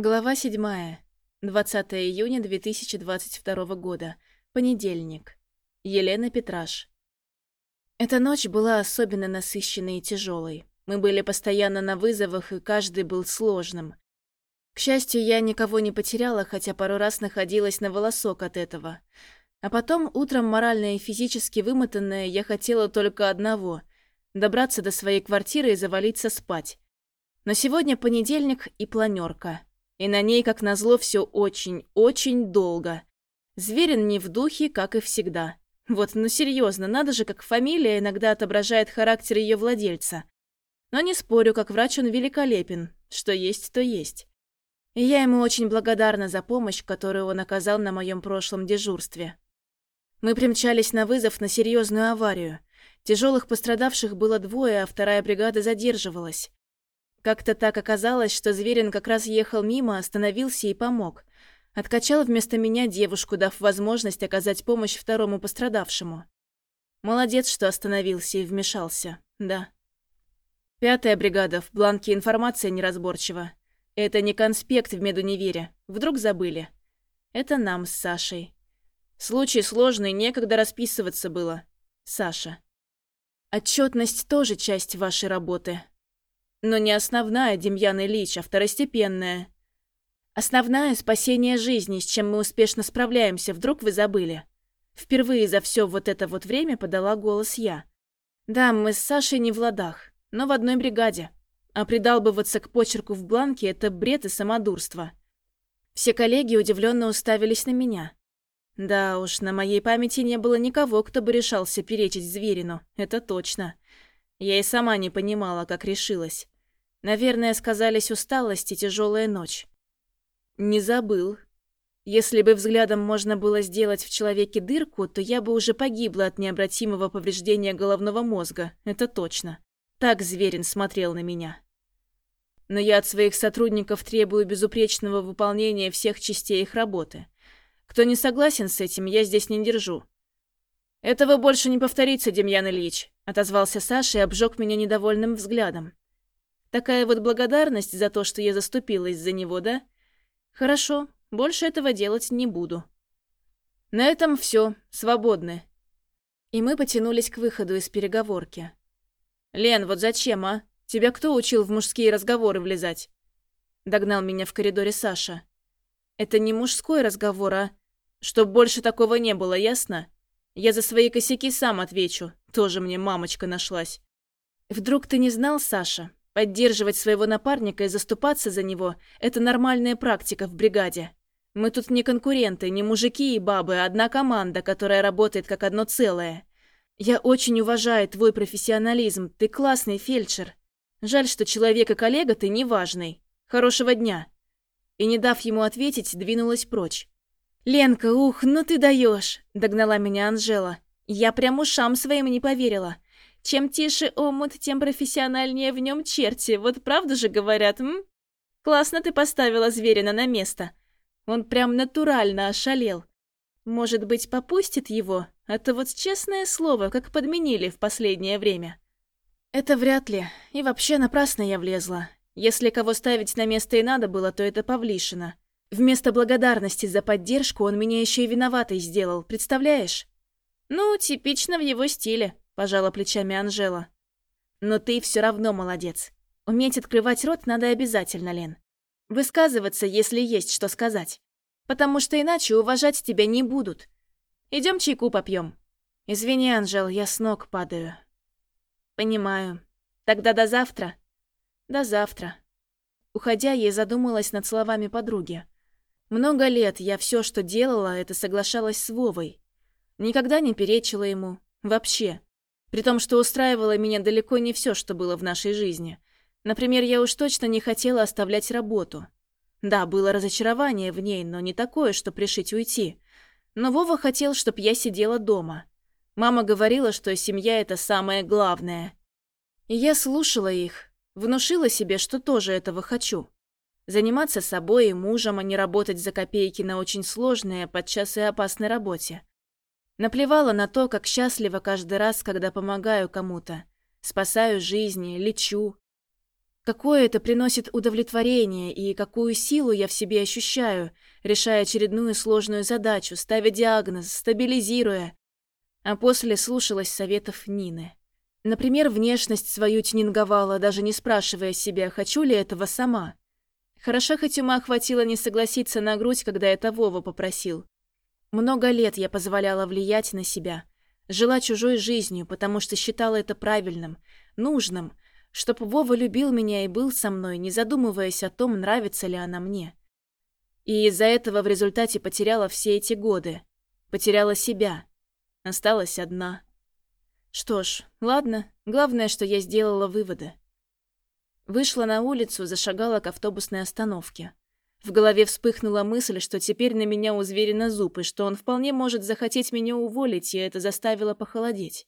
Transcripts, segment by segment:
Глава 7. 20 июня 2022 года. Понедельник. Елена Петраш. Эта ночь была особенно насыщенной и тяжелой. Мы были постоянно на вызовах, и каждый был сложным. К счастью, я никого не потеряла, хотя пару раз находилась на волосок от этого. А потом, утром морально и физически вымотанная, я хотела только одного — добраться до своей квартиры и завалиться спать. Но сегодня понедельник и планерка. И на ней, как назло, все очень-очень долго. Зверин не в духе, как и всегда. Вот, ну серьезно, надо же, как фамилия иногда отображает характер ее владельца. Но не спорю, как врач он великолепен. Что есть, то есть. И я ему очень благодарна за помощь, которую он оказал на моем прошлом дежурстве. Мы примчались на вызов на серьезную аварию. Тяжелых пострадавших было двое, а вторая бригада задерживалась. Как-то так оказалось, что Зверин как раз ехал мимо, остановился и помог. Откачал вместо меня девушку, дав возможность оказать помощь второму пострадавшему. Молодец, что остановился и вмешался, да. Пятая бригада, в бланке информация неразборчива. Это не конспект в медунивере. Вдруг забыли. Это нам с Сашей. Случай сложный, некогда расписываться было. Саша. Отчетность тоже часть вашей работы. Но не основная, Демьян Ильич, а второстепенная. Основная — спасение жизни, с чем мы успешно справляемся, вдруг вы забыли. Впервые за все вот это вот время подала голос я. Да, мы с Сашей не в ладах, но в одной бригаде. А придалбываться к почерку в бланке — это бред и самодурство. Все коллеги удивленно уставились на меня. Да уж, на моей памяти не было никого, кто бы решался перечить Зверину, это точно. Я и сама не понимала, как решилась. Наверное, сказались усталость и тяжелая ночь. Не забыл. Если бы взглядом можно было сделать в человеке дырку, то я бы уже погибла от необратимого повреждения головного мозга, это точно. Так Зверин смотрел на меня. Но я от своих сотрудников требую безупречного выполнения всех частей их работы. Кто не согласен с этим, я здесь не держу. «Этого больше не повторится, Демьян Ильич», — отозвался Саша и обжег меня недовольным взглядом. «Такая вот благодарность за то, что я заступилась за него, да? Хорошо, больше этого делать не буду». На этом все, свободны. И мы потянулись к выходу из переговорки. «Лен, вот зачем, а? Тебя кто учил в мужские разговоры влезать?» Догнал меня в коридоре Саша. «Это не мужской разговор, а... Чтоб больше такого не было, ясно?» Я за свои косяки сам отвечу. Тоже мне мамочка нашлась. Вдруг ты не знал, Саша? Поддерживать своего напарника и заступаться за него – это нормальная практика в бригаде. Мы тут не конкуренты, не мужики и бабы, а одна команда, которая работает как одно целое. Я очень уважаю твой профессионализм, ты классный фельдшер. Жаль, что человек и коллега ты неважный. Хорошего дня. И не дав ему ответить, двинулась прочь. «Ленка, ух, ну ты даешь!» – догнала меня Анжела. Я прям ушам своим не поверила. Чем тише омут, тем профессиональнее в нем черти. Вот правда же говорят, м? Классно ты поставила Зверина на место. Он прям натурально ошалел. Может быть, попустит его? А то вот честное слово, как подменили в последнее время. Это вряд ли. И вообще напрасно я влезла. Если кого ставить на место и надо было, то это Павлишина. Вместо благодарности за поддержку он меня еще и виноватой сделал, представляешь? Ну, типично в его стиле, пожала плечами Анжела. Но ты все равно молодец. Уметь открывать рот надо обязательно, Лен. Высказываться, если есть что сказать. Потому что иначе уважать тебя не будут. Идем чайку попьем. Извини, Анжел, я с ног падаю. Понимаю. Тогда до завтра. До завтра. Уходя, я задумалась над словами подруги. Много лет я все, что делала, это соглашалась с Вовой. Никогда не перечила ему. Вообще. При том, что устраивало меня далеко не все, что было в нашей жизни. Например, я уж точно не хотела оставлять работу. Да, было разочарование в ней, но не такое, что пришить уйти. Но Вова хотел, чтобы я сидела дома. Мама говорила, что семья – это самое главное. И я слушала их, внушила себе, что тоже этого хочу. Заниматься собой и мужем, а не работать за копейки на очень сложной, подчас и опасной работе. Наплевала на то, как счастлива каждый раз, когда помогаю кому-то. Спасаю жизни, лечу. Какое это приносит удовлетворение и какую силу я в себе ощущаю, решая очередную сложную задачу, ставя диагноз, стабилизируя. А после слушалась советов Нины. Например, внешность свою тюнинговала, даже не спрашивая себя, хочу ли этого сама. Хорошо хоть ума хватило не согласиться на грудь, когда это Вова попросил. Много лет я позволяла влиять на себя. Жила чужой жизнью, потому что считала это правильным, нужным – Чтоб Вова любил меня и был со мной, не задумываясь о том, нравится ли она мне. И из-за этого в результате потеряла все эти годы. Потеряла себя. Осталась одна. Что ж, ладно. Главное, что я сделала выводы. Вышла на улицу, зашагала к автобусной остановке. В голове вспыхнула мысль, что теперь на меня у зверина зуб, и что он вполне может захотеть меня уволить, и это заставило похолодеть.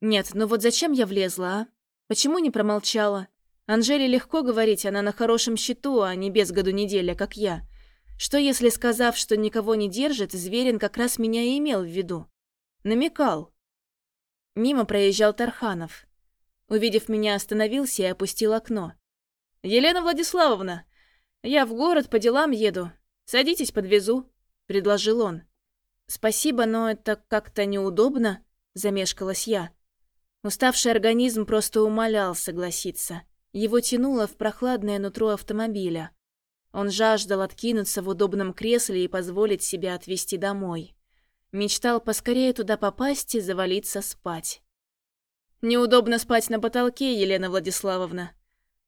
Нет, ну вот зачем я влезла, а? Почему не промолчала? Анжеле легко говорить, она на хорошем счету, а не без году неделя, как я. Что если, сказав, что никого не держит, Зверин как раз меня и имел в виду? Намекал. Мимо проезжал Тарханов. Увидев меня, остановился и опустил окно. «Елена Владиславовна, я в город по делам еду. Садитесь, подвезу», — предложил он. «Спасибо, но это как-то неудобно», — замешкалась я. Уставший организм просто умолял согласиться. Его тянуло в прохладное нутро автомобиля. Он жаждал откинуться в удобном кресле и позволить себя отвезти домой. Мечтал поскорее туда попасть и завалиться спать. «Неудобно спать на потолке, Елена Владиславовна.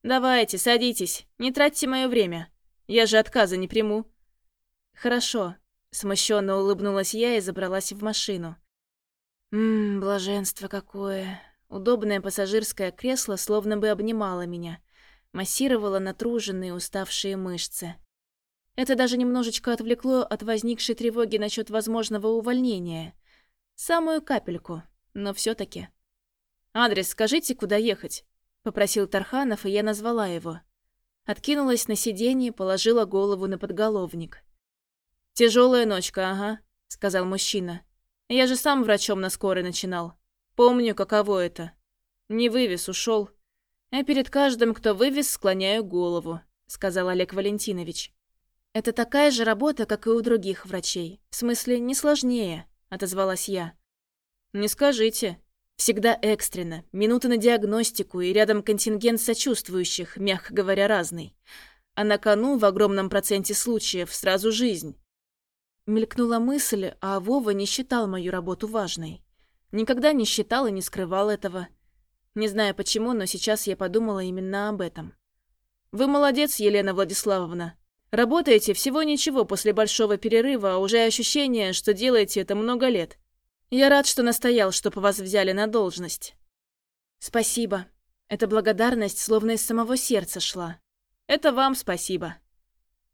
Давайте, садитесь, не тратьте мое время. Я же отказа не приму». «Хорошо», — смущенно улыбнулась я и забралась в машину. Ммм, блаженство какое. Удобное пассажирское кресло словно бы обнимало меня, массировало натруженные уставшие мышцы. Это даже немножечко отвлекло от возникшей тревоги насчет возможного увольнения. Самую капельку, но все таки «Адрес скажите, куда ехать?» — попросил Тарханов, и я назвала его. Откинулась на сиденье, положила голову на подголовник. Тяжелая ночка, ага», — сказал мужчина. Я же сам врачом на скорой начинал. Помню, каково это. Не вывез, ушел. А перед каждым, кто вывез, склоняю голову», — сказал Олег Валентинович. «Это такая же работа, как и у других врачей. В смысле, не сложнее», — отозвалась я. «Не скажите. Всегда экстренно. Минуты на диагностику и рядом контингент сочувствующих, мягко говоря, разный. А на кону в огромном проценте случаев сразу жизнь. Мелькнула мысль, а Вова не считал мою работу важной. Никогда не считал и не скрывал этого. Не знаю почему, но сейчас я подумала именно об этом. «Вы молодец, Елена Владиславовна. Работаете всего ничего после большого перерыва, а уже ощущение, что делаете это много лет. Я рад, что настоял, чтобы вас взяли на должность». «Спасибо. Эта благодарность словно из самого сердца шла. Это вам спасибо».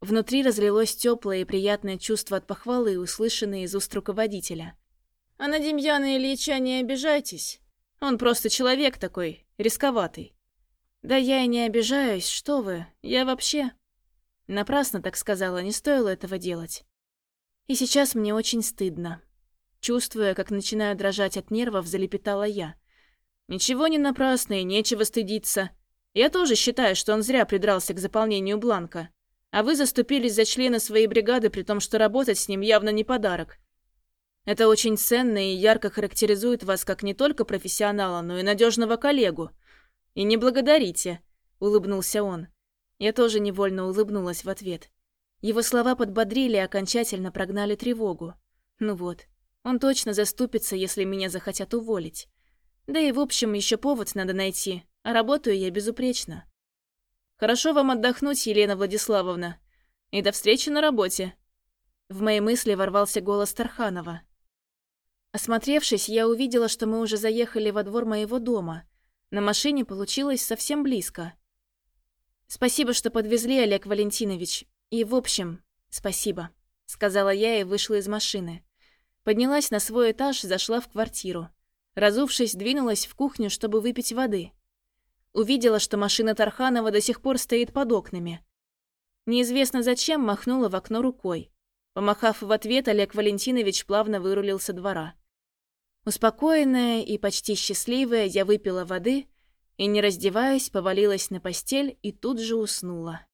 Внутри разлилось теплое и приятное чувство от похвалы, услышанное из уст руководителя. «А на Демьяна Ильича не обижайтесь. Он просто человек такой, рисковатый». «Да я и не обижаюсь, что вы, я вообще...» Напрасно так сказала, не стоило этого делать. И сейчас мне очень стыдно. Чувствуя, как начинаю дрожать от нервов, залепетала я. «Ничего не напрасно и нечего стыдиться. Я тоже считаю, что он зря придрался к заполнению бланка. А вы заступились за члена своей бригады, при том, что работать с ним явно не подарок. Это очень ценно и ярко характеризует вас как не только профессионала, но и надежного коллегу. И не благодарите, улыбнулся он. Я тоже невольно улыбнулась в ответ. Его слова подбодрили и окончательно прогнали тревогу. Ну вот, он точно заступится, если меня захотят уволить. Да и в общем еще повод надо найти, а работаю я безупречно. Хорошо вам отдохнуть, Елена Владиславовна. И до встречи на работе». В мои мысли ворвался голос Тарханова. Осмотревшись, я увидела, что мы уже заехали во двор моего дома. На машине получилось совсем близко. «Спасибо, что подвезли, Олег Валентинович. И, в общем, спасибо», — сказала я и вышла из машины. Поднялась на свой этаж, зашла в квартиру. Разувшись, двинулась в кухню, чтобы выпить воды. Увидела, что машина Тарханова до сих пор стоит под окнами. Неизвестно зачем махнула в окно рукой. Помахав в ответ, Олег Валентинович плавно вырулил со двора. Успокоенная и почти счастливая, я выпила воды и, не раздеваясь, повалилась на постель и тут же уснула.